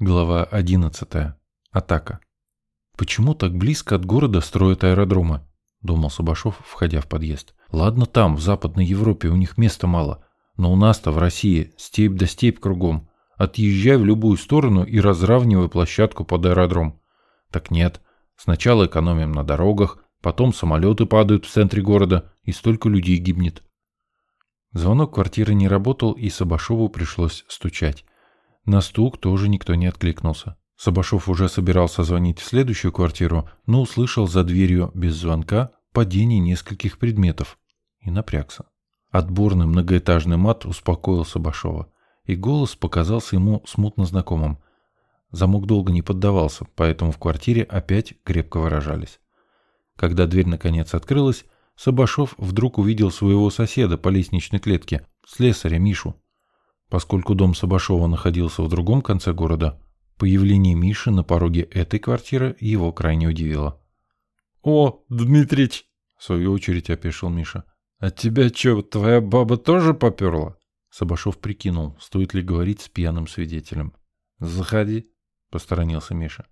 Глава 11. Атака. Почему так близко от города строят аэродромы? Думал Сабашов, входя в подъезд. Ладно там, в Западной Европе, у них места мало. Но у нас-то в России степь да степь кругом. Отъезжай в любую сторону и разравнивай площадку под аэродром. Так нет. Сначала экономим на дорогах, потом самолеты падают в центре города, и столько людей гибнет. Звонок квартиры не работал, и Сабашову пришлось стучать. На стук тоже никто не откликнулся. Сабашов уже собирался звонить в следующую квартиру, но услышал за дверью без звонка падение нескольких предметов и напрягся. Отборный многоэтажный мат успокоил Сабашова, и голос показался ему смутно знакомым. Замок долго не поддавался, поэтому в квартире опять крепко выражались. Когда дверь наконец открылась, Сабашов вдруг увидел своего соседа по лестничной клетке, слесаря Мишу. Поскольку дом Сабашова находился в другом конце города, появление Миши на пороге этой квартиры его крайне удивило. «О, Дмитрич!» — в свою очередь опешил Миша. «А тебя что, твоя баба тоже поперла?» Сабашов прикинул, стоит ли говорить с пьяным свидетелем. «Заходи», — посторонился Миша.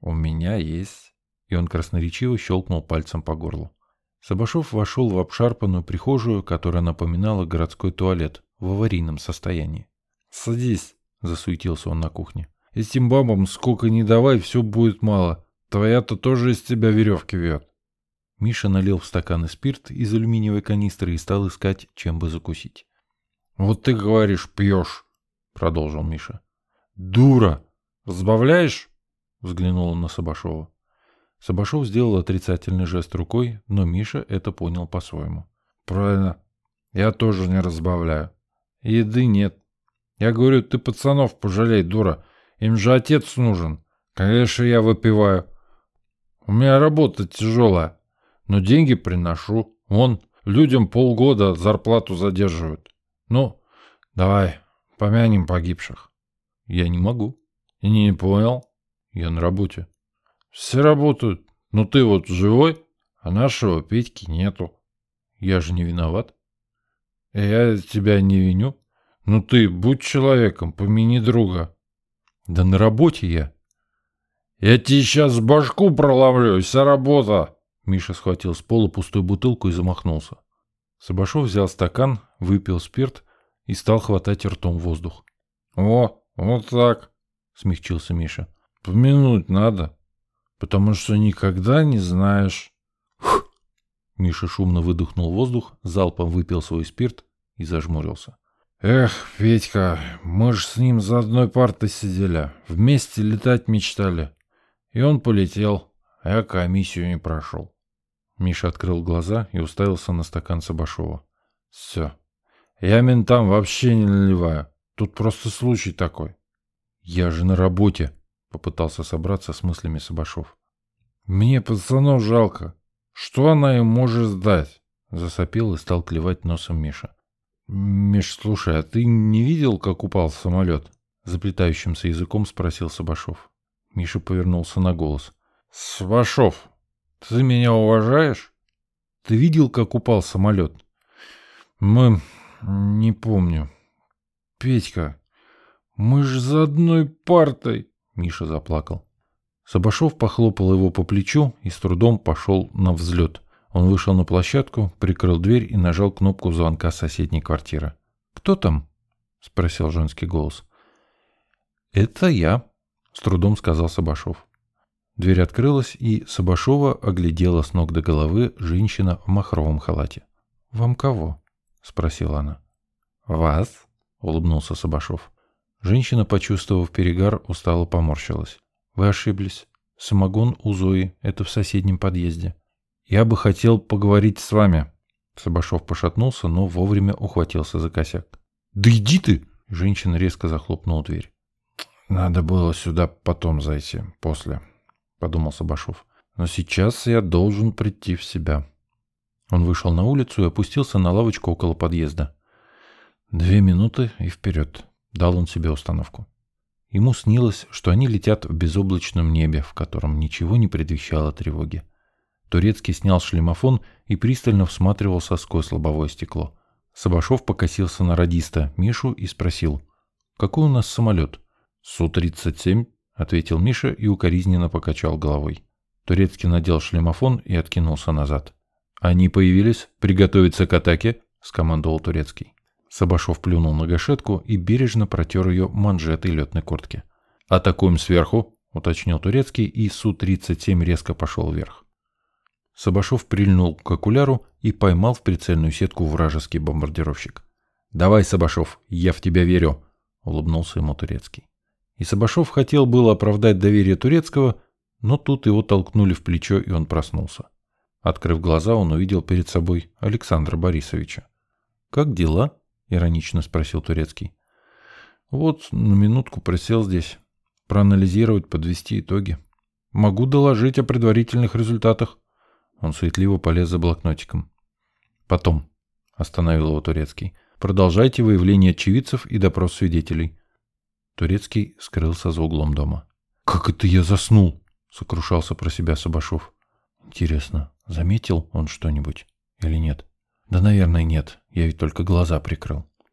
«У меня есть». И он красноречиво щелкнул пальцем по горлу. Сабашов вошел в обшарпанную прихожую, которая напоминала городской туалет, в аварийном состоянии. «Садись», — засуетился он на кухне. «Этим бабам сколько не давай, все будет мало. Твоя-то тоже из тебя веревки вьет». Миша налил в стаканы спирт из алюминиевой канистры и стал искать, чем бы закусить. «Вот ты говоришь, пьешь», — продолжил Миша. «Дура! Разбавляешь?» — взглянул он на Сабашова. Сабашов сделал отрицательный жест рукой, но Миша это понял по-своему. «Правильно. Я тоже не разбавляю. Еды нет. Я говорю, ты пацанов пожалей, дура. Им же отец нужен. Конечно, я выпиваю. У меня работа тяжелая, но деньги приношу. Вон, людям полгода зарплату задерживают. Ну, давай, помянем погибших. Я не могу. И не понял. Я на работе. Все работают. Но ты вот живой, а нашего Петьки нету. Я же не виноват. Я тебя не виню. Ну ты будь человеком, помяни друга. Да на работе я. Я тебе сейчас башку проломлю, вся работа. Миша схватил с пола пустую бутылку и замахнулся. Сабашов взял стакан, выпил спирт и стал хватать ртом воздух. «О, вот так!» — смягчился Миша. «Помянуть надо, потому что никогда не знаешь...» Миша шумно выдохнул воздух, залпом выпил свой спирт и зажмурился. «Эх, Федька, мы ж с ним за одной партой сидели, вместе летать мечтали. И он полетел, а я комиссию не прошел». Миша открыл глаза и уставился на стакан Сабашова. «Все. Я ментам вообще не наливаю. Тут просто случай такой». «Я же на работе», — попытался собраться с мыслями Сабашов. «Мне пацанов жалко. Что она им может сдать?» Засопел и стал клевать носом Миша. «Миш, слушай, а ты не видел, как упал самолет?» Заплетающимся языком спросил Сабашов. Миша повернулся на голос. «Сабашов, ты меня уважаешь? Ты видел, как упал самолет?» «Мы... не помню. Петька, мы ж за одной партой!» Миша заплакал. Сабашов похлопал его по плечу и с трудом пошел на взлет. Он вышел на площадку, прикрыл дверь и нажал кнопку звонка соседней квартиры. «Кто там?» — спросил женский голос. «Это я», — с трудом сказал Сабашов. Дверь открылась, и Сабашова оглядела с ног до головы женщина в махровом халате. «Вам кого?» — спросила она. «Вас?» — улыбнулся Сабашов. Женщина, почувствовав перегар, устало поморщилась. Вы ошиблись. Самогон у Зои. Это в соседнем подъезде. Я бы хотел поговорить с вами. Сабашов пошатнулся, но вовремя ухватился за косяк. Да иди ты! Женщина резко захлопнула дверь. Надо было сюда потом зайти, после, подумал Сабашов. Но сейчас я должен прийти в себя. Он вышел на улицу и опустился на лавочку около подъезда. Две минуты и вперед. Дал он себе установку. Ему снилось, что они летят в безоблачном небе, в котором ничего не предвещало тревоги. Турецкий снял шлемофон и пристально всматривался сквозь лобовое стекло. Сабашов покосился на радиста Мишу и спросил, «Какой у нас самолет?» Су-37, ответил Миша и укоризненно покачал головой. Турецкий надел шлемофон и откинулся назад. Они появились, приготовиться к атаке, скомандовал Турецкий. Сабашов плюнул на гашетку и бережно протер ее манжетой летной куртки. «Атакуем сверху», — уточнил Турецкий, и Су-37 резко пошел вверх. Сабашов прильнул к окуляру и поймал в прицельную сетку вражеский бомбардировщик. «Давай, Сабашов, я в тебя верю», — улыбнулся ему Турецкий. И Сабашов хотел было оправдать доверие Турецкого, но тут его толкнули в плечо, и он проснулся. Открыв глаза, он увидел перед собой Александра Борисовича. «Как дела?» — иронично спросил Турецкий. «Вот на минутку присел здесь. Проанализировать, подвести итоги. Могу доложить о предварительных результатах». Он суетливо полез за блокнотиком. «Потом», — остановил его Турецкий, — «продолжайте выявление очевидцев и допрос свидетелей». Турецкий скрылся за углом дома. «Как это я заснул?» — сокрушался про себя Сабашов. «Интересно, заметил он что-нибудь или нет?» «Да, наверное, нет. Я ведь только глаза прикрыл».